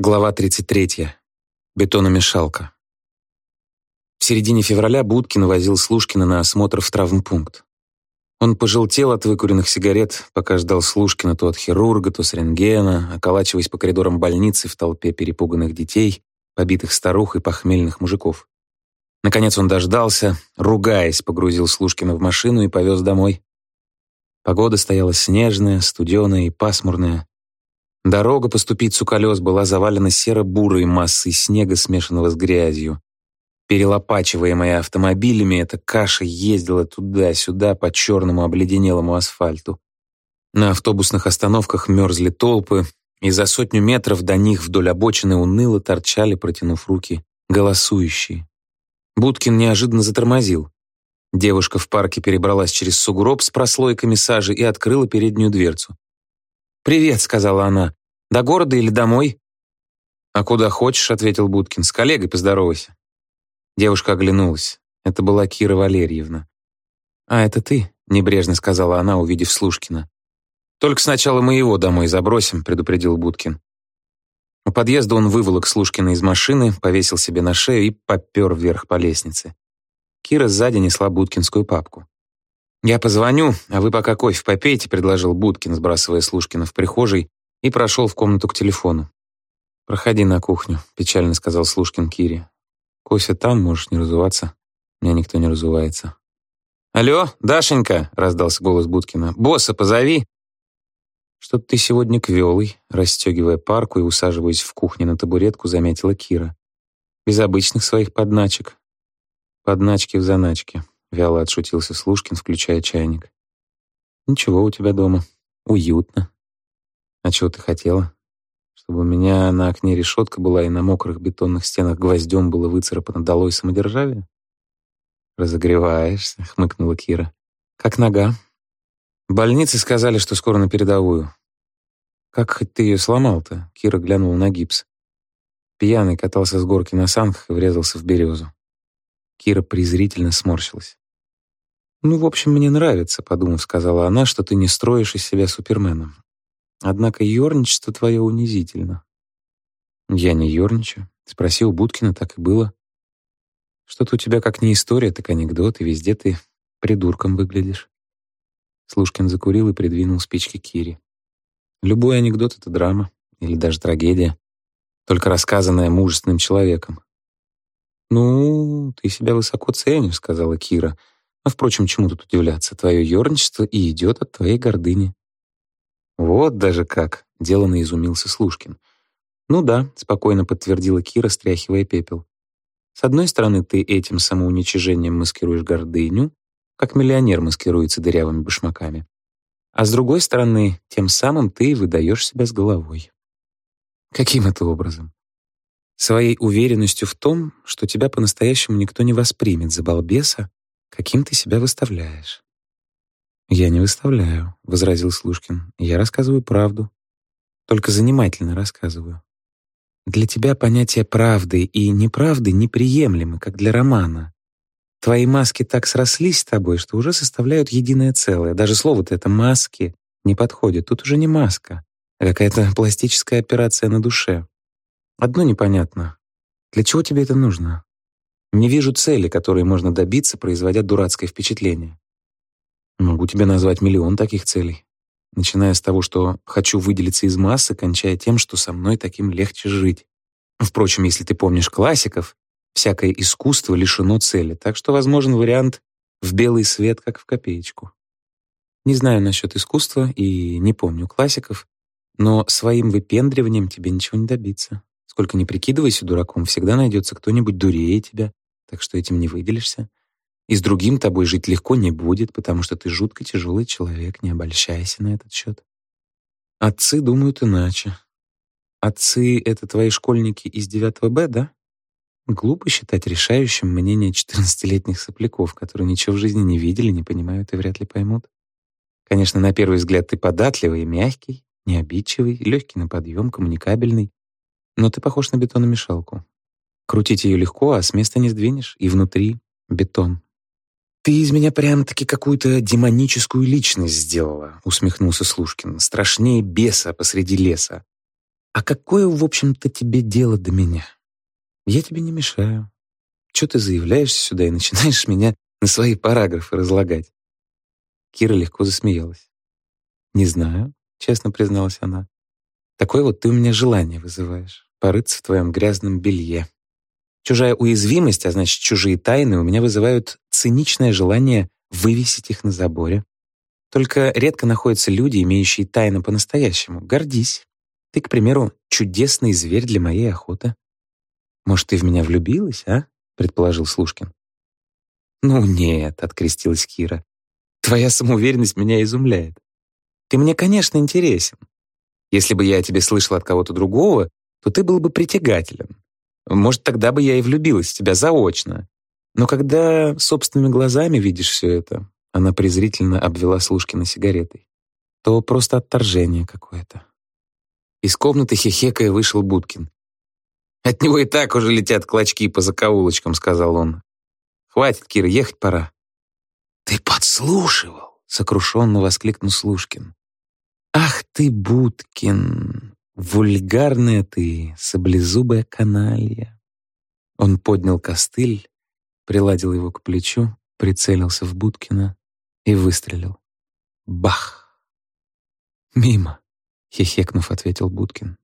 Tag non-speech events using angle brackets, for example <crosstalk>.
Глава 33. Бетономешалка. В середине февраля Будкин возил Слушкина на осмотр в травмпункт. Он пожелтел от выкуренных сигарет, пока ждал Слушкина то от хирурга, то с рентгена, околачиваясь по коридорам больницы в толпе перепуганных детей, побитых старух и похмельных мужиков. Наконец он дождался, ругаясь, погрузил Слушкина в машину и повез домой. Погода стояла снежная, студеная и пасмурная. Дорога по ступицу колес была завалена серо-бурой массой снега, смешанного с грязью. Перелопачиваемая автомобилями, эта каша ездила туда-сюда по черному обледенелому асфальту. На автобусных остановках мерзли толпы, и за сотню метров до них вдоль обочины уныло торчали, протянув руки, голосующие. Будкин неожиданно затормозил. Девушка в парке перебралась через сугроб с прослойками сажи и открыла переднюю дверцу. «Привет», — сказала она. «До города или домой?» «А куда хочешь», — ответил Будкин. «С коллегой поздоровайся». Девушка оглянулась. Это была Кира Валерьевна. «А, это ты?» — небрежно сказала она, увидев Слушкина. «Только сначала мы его домой забросим», — предупредил Будкин. У подъезда он выволок Слушкина из машины, повесил себе на шею и попер вверх по лестнице. Кира сзади несла будкинскую папку. «Я позвоню, а вы пока кофе попейте», — предложил Будкин, сбрасывая Слушкина в прихожей, и прошел в комнату к телефону. «Проходи на кухню», — печально сказал Слушкин Кире. «Кофе там, можешь не разуваться. Меня никто не разувается». «Алло, Дашенька!» — раздался голос Будкина. «Босса позови!» «Что-то ты сегодня квелый», — расстегивая парку и усаживаясь в кухне на табуретку, заметила Кира. «Без обычных своих подначек». «Подначки в заначке», Вяло отшутился Слушкин, включая чайник. «Ничего у тебя дома. Уютно. А чего ты хотела? Чтобы у меня на окне решетка была и на мокрых бетонных стенах гвоздем было выцарапано долой самодержавие?» «Разогреваешься», — хмыкнула Кира. «Как нога?» «В больнице сказали, что скоро на передовую». «Как хоть ты ее сломал-то?» — Кира глянула на гипс. Пьяный катался с горки на санках и врезался в березу. Кира презрительно сморщилась. «Ну, в общем, мне нравится», — подумав, сказала она, «что ты не строишь из себя суперменом. Однако ёрничество твое унизительно». «Я не ёрничаю», — спросил Будкина, так и было. «Что-то у тебя как не история, так анекдот, и везде ты придурком выглядишь». Слушкин закурил и придвинул спички Кире. «Любой анекдот — это драма, или даже трагедия, только рассказанная мужественным человеком. «Ну, ты себя высоко ценишь», — сказала Кира. «А, впрочем, чему тут удивляться? Твое ерничество и идет от твоей гордыни». «Вот даже как!» — деланно изумился Слушкин. «Ну да», — спокойно подтвердила Кира, стряхивая пепел. «С одной стороны, ты этим самоуничижением маскируешь гордыню, как миллионер маскируется дырявыми башмаками. А с другой стороны, тем самым ты выдаешь себя с головой». «Каким это образом?» Своей уверенностью в том, что тебя по-настоящему никто не воспримет за балбеса, каким ты себя выставляешь. «Я не выставляю», — возразил Слушкин. «Я рассказываю правду. Только занимательно рассказываю. Для тебя понятие правды и неправды неприемлемы, как для романа. Твои маски так срослись с тобой, что уже составляют единое целое. Даже слово-то это «маски» не подходит. Тут уже не маска, а какая-то пластическая операция на душе. Одно непонятно. Для чего тебе это нужно? Не вижу цели, которой можно добиться, производя дурацкое впечатление. Могу тебе назвать миллион таких целей. Начиная с того, что хочу выделиться из массы, кончая тем, что со мной таким легче жить. Впрочем, если ты помнишь классиков, всякое искусство лишено цели, так что возможен вариант в белый свет, как в копеечку. Не знаю насчет искусства и не помню классиков, но своим выпендриванием тебе ничего не добиться. Сколько ни прикидывайся дураком, всегда найдется кто-нибудь дурее тебя, так что этим не выделишься. И с другим тобой жить легко не будет, потому что ты жутко тяжелый человек, не обольщайся на этот счет. Отцы думают иначе. Отцы — это твои школьники из 9 Б, да? Глупо считать решающим мнение 14-летних сопляков, которые ничего в жизни не видели, не понимают и вряд ли поймут. Конечно, на первый взгляд ты податливый и мягкий, необидчивый, легкий на подъем, коммуникабельный, но ты похож на бетономешалку. Крутить ее легко, а с места не сдвинешь, и внутри — бетон. «Ты из меня прям-таки какую-то демоническую личность сделала», — усмехнулся Слушкин. «Страшнее беса посреди леса. «А какое, в общем-то, тебе дело до меня? Я тебе не мешаю. Чего ты заявляешься сюда и начинаешь <laughs> меня на свои параграфы разлагать?» Кира легко засмеялась. «Не знаю», — честно призналась она. «Такое вот ты у меня желание вызываешь, порыться в твоем грязном белье. Чужая уязвимость, а значит, чужие тайны у меня вызывают циничное желание вывесить их на заборе. Только редко находятся люди, имеющие тайны по-настоящему. Гордись. Ты, к примеру, чудесный зверь для моей охоты. Может, ты в меня влюбилась, а? предположил Слушкин. Ну нет, открестилась Кира. Твоя самоуверенность меня изумляет. Ты мне, конечно, интересен. Если бы я о тебе слышал от кого-то другого, то ты был бы притягателен. Может, тогда бы я и влюбилась в тебя заочно. Но когда собственными глазами видишь все это, она презрительно обвела Слушкина сигаретой, то просто отторжение какое-то. Из комнаты хихекая вышел Будкин. «От него и так уже летят клочки по закоулочкам», — сказал он. «Хватит, Кира, ехать пора». «Ты подслушивал?» — сокрушенно воскликнул Слушкин. «Ах ты, Будкин, вульгарная ты, саблезубая каналья!» Он поднял костыль, приладил его к плечу, прицелился в Будкина и выстрелил. Бах! «Мимо!» — хихекнув, ответил Будкин.